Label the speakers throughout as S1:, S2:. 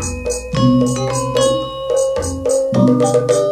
S1: Thank you.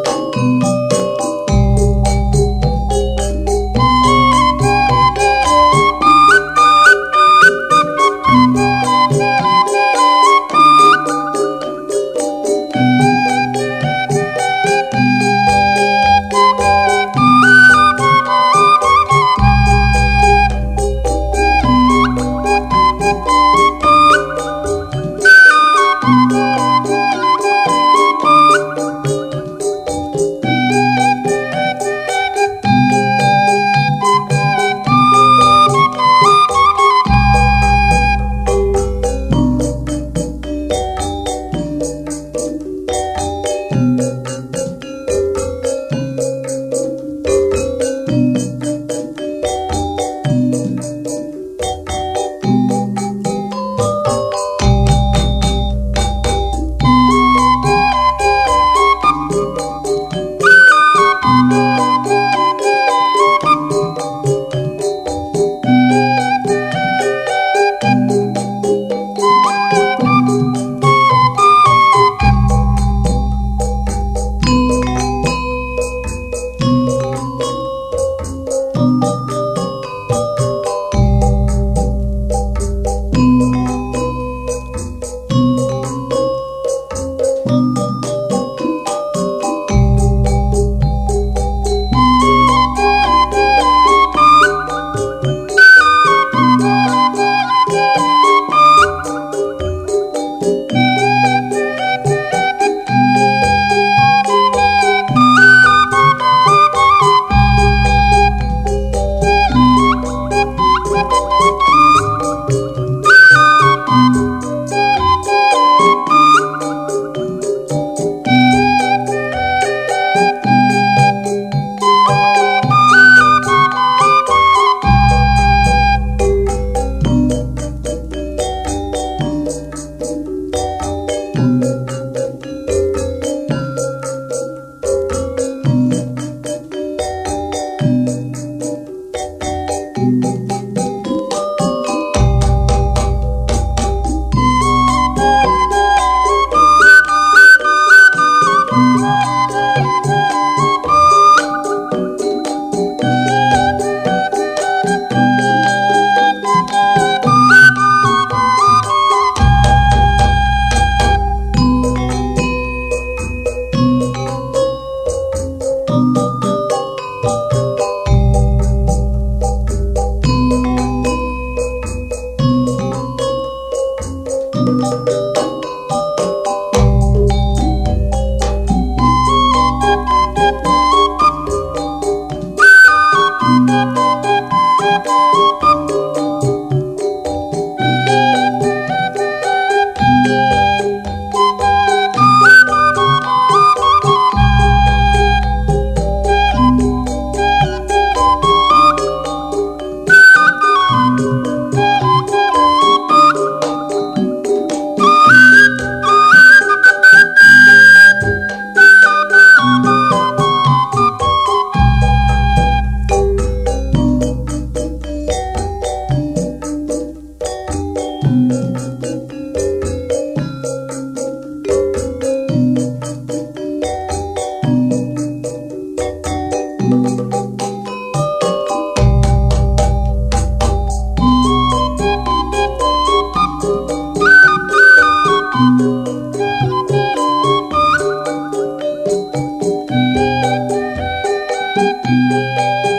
S1: Thank you. Música